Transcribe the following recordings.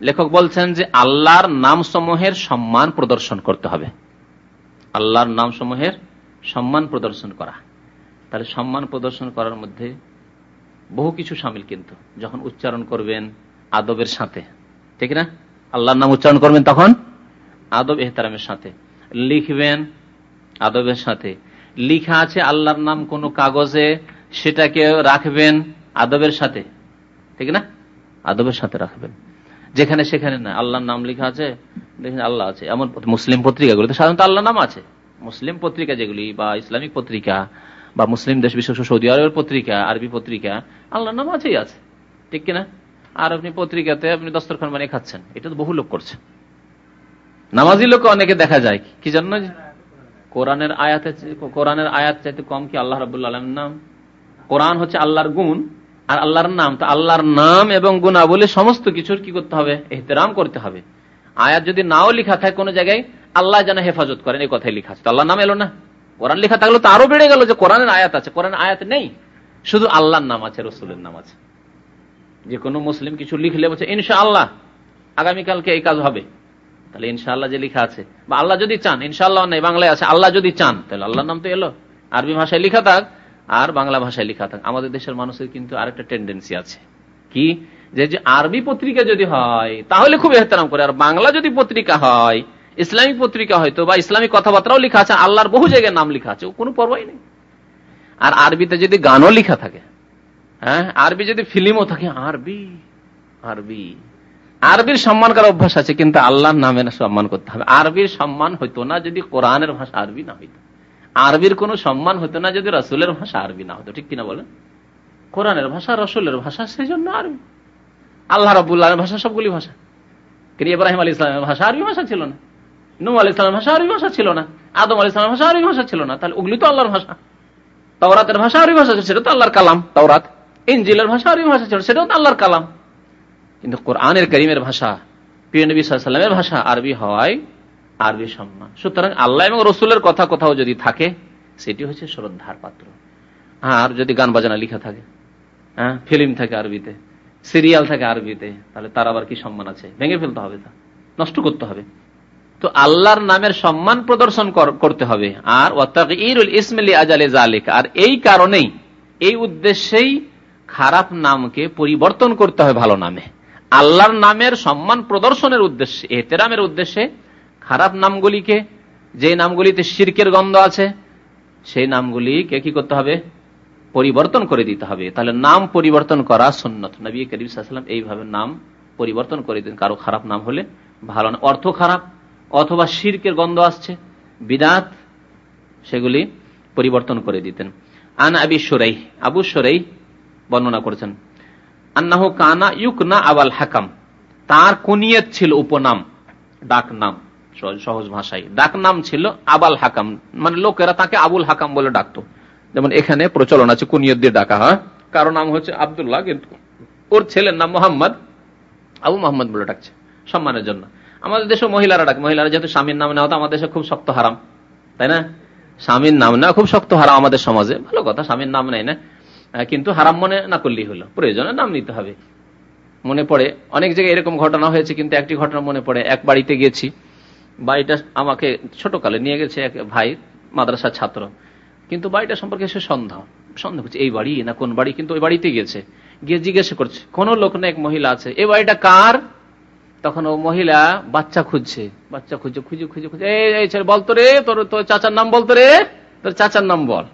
লেখক বলছেন যে আল্লাহর নামসমূহের সম্মান প্রদর্শন করতে হবে। আল্লাহর নামসমূহের সম্মান প্রদর্শন করা। তাহলে সম্মান প্রদর্শন করার মধ্যে বহু কিছু সামিল কিন্তু। যখন উচ্চারণ করবেন আদবের সাথে। ঠিক না? আল্লাহর নাম উচ্চারণ করবেন তখন? আদব এহতারামের সাথে। লিখবেন আদবের সাথে। লিখা আছে আল্লাহর নাম কোন কাগজে, সেটাকে রাখবেন আদবের সাথে। ঠিক না? আদবের সাথে রাখবেন। যেখানে সেখানে না, আল্লাহর নাম লিখা আছে দেখেন আল্লাহ আছে। এমন মুসলিম পত্রিকাগুলোতে সাধারণত আল্লাহ নাম আছে। মুসলিম পত্রিকা যেগুলি, বা ইসলামিক পত্রিকা, বা মুসলিম দেশ বিশেষ সৌদি আরবের পত্রিকা, আরবি পত্রিকা, আল্লাহর নাম আছেই আছে। ঠিক কিনা? আর আপনি পত্রিকাতে আপনি দস্তরখান বানিয়ে খাচ্ছেন। এটা তো বহু লোক করছে। নামাজি লোক অনেকে দেখা যায়। কি জন্য কোরআনের আয়াতে কোরআনের আয়াত চাইতে কম কি আল্লাহ রাবুল্লা আলম নাম? কোরআন হচ্ছে আল্লাহর গুণ, আর আল্লাহর নাম। তো আল্লাহর নাম এবং গুণা বলে সমস্ত কিছুর কি করতে হবে? এহতেরাম করতে হবে। আয়াত যদি নাও লিখা থাকে কোনো জায়গায়, আল্লাহ যেন হেফাজত করেন এই কথাই লিখা আছে। আল্লাহ নাম এলো না? কোরআন লেখা থাকলে তো আরও বেড়ে গেল যে কোরআনের আয়াত আছে। কোরআন আয়াত নেই। শুধু আল্লাহর নাম আছে, রসুলের নাম আছে। যে কোনো মুসলিম কিছু লিখলে বলছে ইনশা আল্লাহ আগামীকালকে এই কাজ হবে। তাহলে ইনশাআল্লাহ যে লিখা আছে, বা আল্লাহ যদি চান, ইনশাআল্লাহ নেই বাংলায় আছে, আল্লাহ যদি চান, তাহলে আল্লাহর নাম তো এলো। আরবি ভাষায় লিখা থাক, আর বাংলা ভাষায় লিখা থাক। আমাদের দেশের মানুষের কিন্তু আরেকটা টেন্ডেন্সি আছে। কি? যে আরবি পত্রিকা যদি হয়, তাহলে খুব এহতারাম করে। আর বাংলা যদি পত্রিকা হয়, ইসলামিক পত্রিকা হয়তো বা ইসলামিক কথাবার্তাও লেখা আছে, আল্লাহর বহু জায়গায় নাম লেখা আছে, কোনো পর্বই নেই। আর আরবিতে যদি গানও লেখা থাকে হ্যাঁ? আরবি যদি ফিল্মও থাকে, আরবি আরবি। আরবির সম্মান করার অভ্যাস আছে, কিন্তু আল্লাহর নামের সম্মান করতে হবে। আরবির সম্মান হইতো না যদি কোরআনের ভাষা আরবি না হইতো। আরবির কোন সম্মান হতো না যদি রসুলের ভাষা আরবি না হতো ঠিক কিনা বলেন? কোরআনের ভাষা, রসুলের ভাষা সেই জন্য আরবি। আল্লাহ রবুল্লাহের ভাষা সবগুলি ভাষা। কিন্তু ইব্রাহিম আলী ইসলামের ভাষা আরবি ভাষা ছিল না। নু আলী ইসলামের ভাষা আরবি ভাষা ছিল না। আদম আলী ইসলামের ভাষা আরবি ভাষা ছিল না। তাহলে ওগুলি তো আল্লাহর ভাষা। তাওরাতের ভাষা আরবি ভাষা সেটা তো আল্লাহর কালাম, তাওরাত। ইঞ্জিলের ভাষা, আরবি ভাষা ছিল, সেটাও তো আল্লাহর কালাম। কিন্তু কোরআনের করিমের ভাষা, প্রিয় সাল্লামের ভাষা, আরবি হওয়ায় আরবি সম্মান। সুতরাং আল্লাহ এবং রসুলের কথা কোথাও যদি থাকে, সেটি হচ্ছে শ্রদ্ধার পাত্র। আর যদি গান বাজানা লিখা থাকে হ্যাঁ ফিল্ম থাকে আরবিতে, সিরিয়াল থাকে আরবিতে, তাহলে তার আবার কি সম্মান আছে? ভেঙে ফেলতে হবে তা, নষ্ট করতে হবে। তো আল্লাহর নামের সম্মান প্রদর্শন করতে হবে। আর ইসমিলি আজালে জালিক আর এই কারণেই, এই উদ্দেশ্যেই খারাপ নামকে পরিবর্তন করতে হয় ভালো নামে। আল্লাহর নামের সম্মান প্রদর্শনের উদ্দেশ্যে এতেরামের উদ্দেশ্যে খারাপ নামগুলিকে, যে নামগুলিতে শির্কের গন্ধ আছে, সেই নামগুলিকে কি করতে হবে? পরিবর্তন করে দিতে হবে। তাহলে নাম পরিবর্তন করা সুন্নত। নবী করিম এইভাবে নাম পরিবর্তন করে দিন কারও খারাপ নাম হলে ভালো না। অর্থ খারাপ, অথবা শির্কের গন্ধ আসছে, বিদাত, সেগুলি পরিবর্তন করে দিতেন। আন আবি সরাই আবু সরাই বর্ণনা করেছেন। আন্নাহ কানা ইউক না আবাল হাকাম। তার কুনিয়ত ছিল উপনাম ডাক নাম সহজ ভাষায়। ডাক নাম ছিল আবাল হাকাম মানে লোকেরা তাকে আবুল হাকাম বলে ডাকতো। যেমন এখানে প্রচলন আছে কুনিয়ত দিয়ে ডাকা, হয়? কারও নাম হচ্ছে আবদুল্লাহ, কিন্তু ওর ছেলের নাম মোহাম্মদ, আবু মোহাম্মদ বলে ডাকছে, সম্মানের জন্য। আমাদের দেশে মহিলারা ডাক। মহিলারা যেহেতু স্বামীর নাম নেওয়া আমাদের দেশে খুব শক্ত হারাম, তাই না? স্বামীর নাম নেওয়া খুব শক্ত হারাম আমাদের সমাজে। ভালো কথা, স্বামীর নাম নেয় না। কিন্তু হারাম মনে না করলেই হলো। প্রয়োজনে নাম নিতে হবে। মনে পড়ে, অনেক জায়গায় এরকম ঘটনা হয়েছে, কিন্তু একটি ঘটনা মনে পড়ে। এক বাড়িতে গেছি, বাড়িটা আমাকে ছোটকালে নিয়ে গেছে এক ভাই, মাদ্রাসার ছাত্র। কিন্তু বাড়িটা সম্পর্কে সে সন্দেহ সন্দেহ করছে, এই বাড়ি না কোন বাড়ি? কিন্তু ওই বাড়িতে গিয়েছে গিয়ে জিজ্ঞাসা করছে, কোন লোক না এক মহিলা আছে? এই বাড়িটা কার? তখন ও মহিলা বাচ্চা খুঁজছে বাচ্চা খুঁজছে, খুঁজে খুঁজে খুঁজে, এই ছেলে বলতো রে, তোর তোর চাচার নাম বলতো রে, তোর চাচার নাম বল।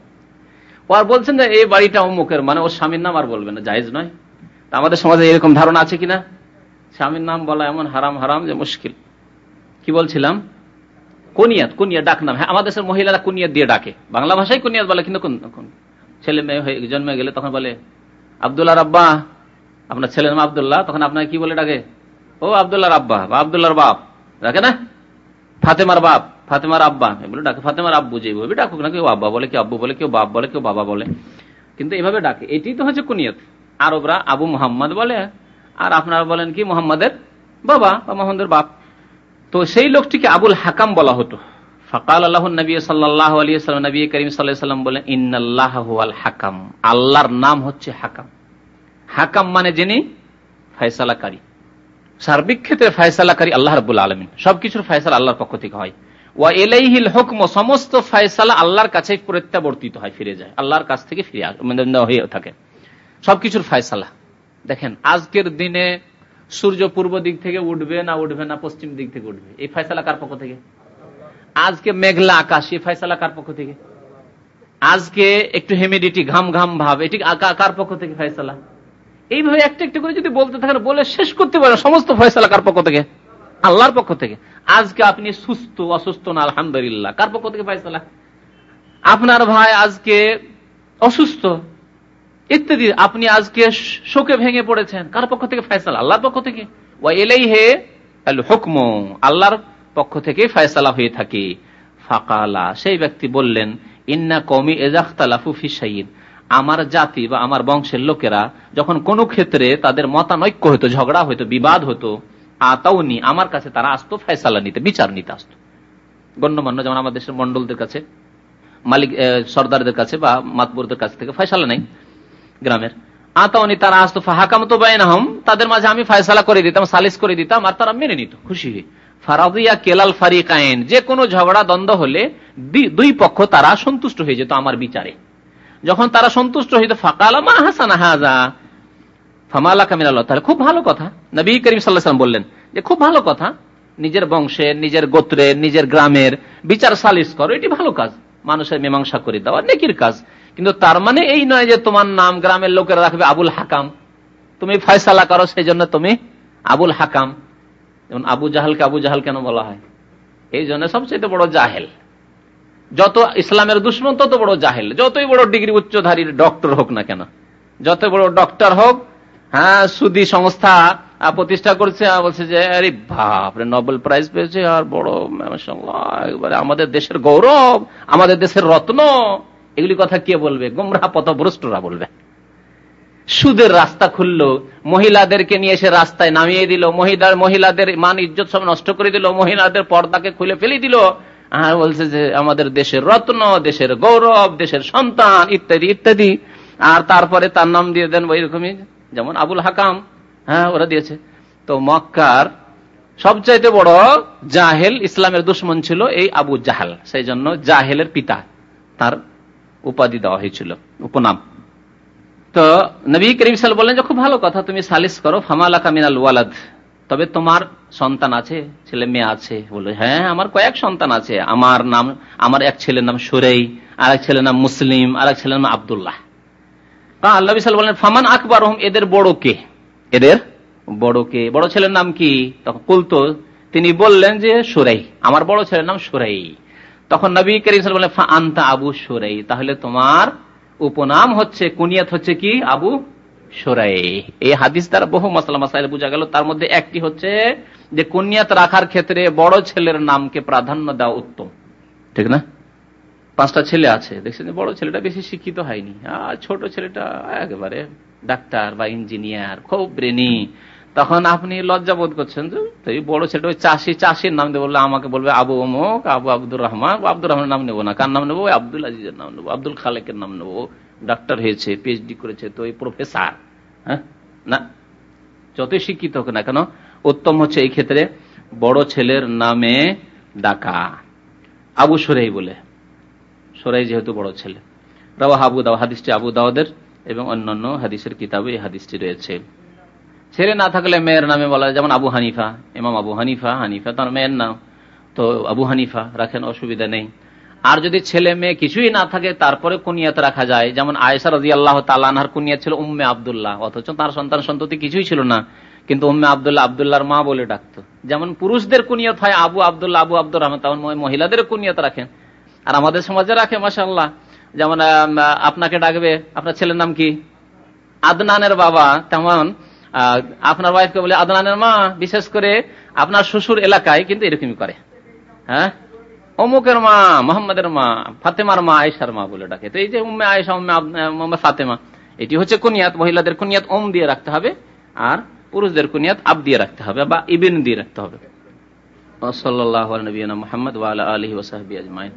আর বলছেন যে, এই বাড়িটা অমুকের। মানে ওর স্বামীর নাম আর বলবে না, জায়েজ নয়। আমাদের সমাজে এরকম ধারণা আছে কিনা? স্বামীর নাম বলা এমন হারাম হারাম যে মুশকিল। কি বলছিলাম? কুনিয়াত কুনিয়া ডাক নাম। হ্যাঁ আমাদের দেশের মহিলারা কুনিয়াত দিয়ে ডাকে। বাংলা ভাষায় কুনিয়াত বলে, কিন্তু ছেলে মেয়ে হয়ে জন্মে গেলে তখন বলে, আবদুল্লাহ রাব্বা। আপনার ছেলের নাম আবদুল্লাহ, তখন আপনাকে কি বলে ডাকে? ও আবদুল্লাহ আব্বা বা আবদুল্লাহর বাপ। ডাকে না? ফাতেমার বাপ। ফাতেমার আব্বা। এগুলো ডাকে, ফাতেমার আব্বু যেভাবে ডাকুক না কেউ, আব্বা বলে কেউ, আব্বু বলে কেউ, বাপ বলে কেউ, বাবা বলে। কিন্তু এভাবে ডাকে। এটি তো হচ্ছে কুনিয়ত। আরবরা আবু মোহাম্মদ বলে, আর আপনারা বলেন কি মোহাম্মদের বাবা বা মোহাম্মদের বাপ। তো সেই লোকটিকে আবুল হাকাম বলা হতো। ফকাল আল্লাহ নবী সাল্লাহ আলী সাল্লাম নবী করিম সাল্লাম বলেন ইন্নআল্লাহ হাকাম। আল্লাহর নাম হচ্ছে হাকাম। হাকাম মানে যিনি? ফয়সালাকারী। সার্বিক ক্ষেত্রে ফয়সালাকারী আল্লাহ রবুল্লা আলমিন। সবকিছুর ফয়সালা আল্লাহর পক্ষ থেকে হয়। ওয়া এলাইহিল হুকম, সমস্ত ফয়সালা আল্লাহর কাছে প্রত্যাবর্তিত হয়, ফিরে যায়। আল্লাহর কাছ থেকে ফিরে হয়ে থাকে। সবকিছুর ফয়সালা। দেখেন, আজকের দিনে সূর্য পূর্ব দিক থেকে উঠবে না উঠবে না, পশ্চিম দিক থেকে উঠবে? এই ফয়সালা কার পক্ষ থেকে? আজকে মেঘলা আকাশ, এই ফয়সালা কার পক্ষ থেকে? আজকে একটু হিউমিডিটি ঘাম ঘাম ভাব, এটি কার পক্ষ থেকে ফয়সালা? এইভাবে একটা একটা করে যদি বলতে থাকেন, বলে শেষ করতে পারেন, সমস্ত ফয়সালা কার পক্ষ থেকে? আল্লাহর পক্ষ থেকে। আজকে আপনি সুস্থ, অসুস্থ না, আলহামদুলিল্লাহ। কার পক্ষ থেকে ফয়সালা? আপনার ভাই আজকে অসুস্থ, ইত্যাদি। আপনি আজকে শোকে ভেঙে পড়েছেন। কার পক্ষ থেকে ফয়সালা? আল্লাহর পক্ষ থেকে। ওয়া এলাই হে হুকম আল্লাহর পক্ষ থেকে ফয়সালা হয়ে থাকে। ফাকালা, সেই ব্যক্তি বললেন, ইন্না কমি এজাখতালাফু ফিসাইন আমার জাতি বা আমার বংশের লোকেরা যখন কোনো ক্ষেত্রে তাদের মতানৈক্য হতো ঝগড়া হতো বিবাদ হতো আতাউনি, আমার কাছে তারা আসতো, ফয়সালা নিতে, বিচার নিতে আসতো। গণ্যমান্য যেমন আমাদের দেশের মন্ডলদের কাছে, মালিক সর্দারদের কাছে বা মাতবরদের কাছ থেকে ফয়সালা নেই গ্রামের। আতাউনি তারা আসতো হাকাম তো বাইনাহম, তাদের মাঝে আমি ফয়সালা করে দিতাম, সালিস করে দিতাম, আর তারা মেনে নিত, খুশি। হয়ে ফারাদিয়া কেলাল ফারিকাইন, যে কোনো ঝগড়া, দ্বন্দ্ব হলে দুই পক্ষ তারা সন্তুষ্ট হয়ে যেত আমার বিচারে। যখন তারা সন্তুষ্ট হইত, ফাকালা মা হাসান হাজা ফামালা কামিল আল্লাহ, তাহলে খুব ভালো কথা। নবী করিম সাল্লাহাম বললেন যে, খুব ভালো কথা। নিজের বংশের নিজের গোত্রের নিজের গ্রামের বিচার সালিস করো, এটি ভালো কাজ। মানুষের মীমাংসা করে দেওয়া নেকির কাজ। কিন্তু তার মানে এই নয় যে, তোমার নাম গ্রামের লোকেরা রাখবে আবুল হাকাম। তুমি ফয়সালা করো সেই জন্য তুমি আবুল হাকাম। যেমন আবু জাহালকে আবু জাহাল কেন বলা হয়? এই জন্য সবচেয়ে বড় জাহেল। যত ইসলামের দুশ্মন, তত বড় জাহেল। যতই বড় ডিগ্রি উচ্চধারীর ডক্টর হোক না কেন। যত বড় ডক্টর হোক হ্যাঁ সুদি সংস্থা প্রতিষ্ঠা করছে বলছে যে, আরে বাপরে নোবেল প্রাইজ পেয়েছে, আর বড় আমাদের দেশের গৌরব, আমাদের দেশের রত্ন। এগুলি কথা কে বলবে? গুমরা পথভ্রষ্টরা বলবে। সুদের রাস্তা খুললো, মহিলাদেরকে নিয়ে এসে রাস্তায় নামিয়ে দিল, মহিলার, মহিলাদের মান, ইজ্জত সব নষ্ট করে দিল, মহিলাদের পর্দাকে খুলে ফেলে দিল। আর বলছে যে, আমাদের দেশের রত্ন, দেশের গৌরব, দেশের সন্তান, ইত্যাদি ইত্যাদি। আর তারপরে তার নাম দিয়ে দেন ওই রকমই, যেমন আবুল হাকাম। হ্যাঁ ওরা দিয়েছে। তো মক্কার সবচাইতে বড় জাহেল ইসলামের দুশ্মন ছিল এই আবু জাহাল। সেই জন্য জাহেলের পিতা তার উপাধি দেওয়া হয়েছিল, উপনাম। তো নবী করিম সাল বললেন যে, খুব ভালো কথা, তুমি সালিস করো। ফামালাকা মিনাল ওয়ালাদ। তবে তোমার সন্তান আছে, ছেলে মেয়ে আছে। বলে হ্যাঁ আমার কয়েক সন্তান আছে। আমার নাম, আমার এক ছেলের নাম সুরেই, আর এক ছেলের নাম মুসলিম, আর এক ছেলের নাম আবদুল্লাহ। আল্লাহ বিশাল বলেন ফামান আকবর এদের বড় কে? এদের বড় কে? বড় ছেলের নাম কি? তখন কুলতো, তিনি বললেন যে সুরাই। আমার বড় ছেলের নাম সুরাই। তখন নবী করিম বললেন আন্তা আবু সুরাই। তাহলে তোমার উপনাম হচ্ছে, কুনিয়াত হচ্ছে কি? আবু এই হাদিস দ্বারা বহু মশলা মাসাইল বোঝা গেল। তার মধ্যে একটি হচ্ছে যে কুনিয়াত রাখার ক্ষেত্রে বড় ছেলের নামকে প্রাধান্য দেওয়া উত্তম। ঠিক না? পাঁচটা ছেলে আছে। দেখছেন বড় ছেলেটা বেশি শিক্ষিত হয়নি। আর ছোট ছেলেটা একেবারে ডাক্তার বা ইঞ্জিনিয়ার, খুব ব্রেনি। তখন আপনি লজ্জা বোধ করছেন এই বড় ছেলেটা ওই চাষি, চাষির নাম দিয়ে বললে আমাকে বলবে আবু অমুক, আবু আব্দুর রহমান আব্দুর রহমানের নাম নেব না। কার নাম নেব? আব্দুল আজিজের নাম নেব। আব্দুল খালেকের নাম নেব। ডাক্তার হয়েছে পিএইচডি করেছে, তো এই প্রফেসর হ্যাঁ? না, যতই শিক্ষিত হোক না কেন, উত্তম হচ্ছে এই ক্ষেত্রে বড় ছেলের নামে ডাকা। আবু সরাই বলে। সরাই যেহেতু বড় ছেলে। রাওয়া আবু দাও হাদিসটি আবু দাওয়াদের এবং অন্যান্য হাদিসের কিতাবে এই হাদিসটি রয়েছে। ছেলে না থাকলে মেয়ের নামে বলা যেমন আবু হানিফা, ইমাম আবু হানিফা হানিফা তার মেয়ের নাম। তো আবু হানিফা রাখেন অসুবিধা নেই। আর যদি ছেলে মেয়ে কিছুই না থাকে, তারপরে কুনিয়াত রাখা যায়। যেমন আয়েসা রাজি আল্লাহ তালানহার কুনিয়াত ছিল উম্মে আবদুল্লাহ। অথচ তার সন্তান সন্ততি কিছুই ছিল না। কিন্তু উম্মে আবদুল্লাহ আবদুল্লাহর মা বলে ডাকতো। যেমন পুরুষদের কুনিয়ত হয় আবু আবদুল্লাহ, আবু আব্দুর রহমান, তেমন মহিলাদের কুনিয়ত রাখেন। আর আমাদের সমাজে রাখে মাসাল্লাহ যেমন আপনাকে ডাকবে, আপনার ছেলের নাম কি? আদনানের বাবা, তেমন আপনার ওয়াইফকে বলে, আদনানের মা, বিশেষ করে আপনার শ্বশুর এলাকায় কিন্তু এরকমই করে। হ্যাঁ? অমুকের মা, মোহাম্মদের মা, ফাতেমার মা, আয়েশার মা বলে ডাকে। তো এই যে উম্মে আয়েশা, উম্মে ফাতেমা, এটি হচ্ছে কুনিয়াত। মহিলাদের কুনিয়াত ওম দিয়ে রাখতে হবে আর পুরুষদের কুনিয়াত আব দিয়ে রাখতে হবে বা ইবিন দিয়ে রাখতে হবে। ওসল্লাহ নবীনা মোহাম্মদ ওয়ালা আলহি ওসাহবি আজমাইন।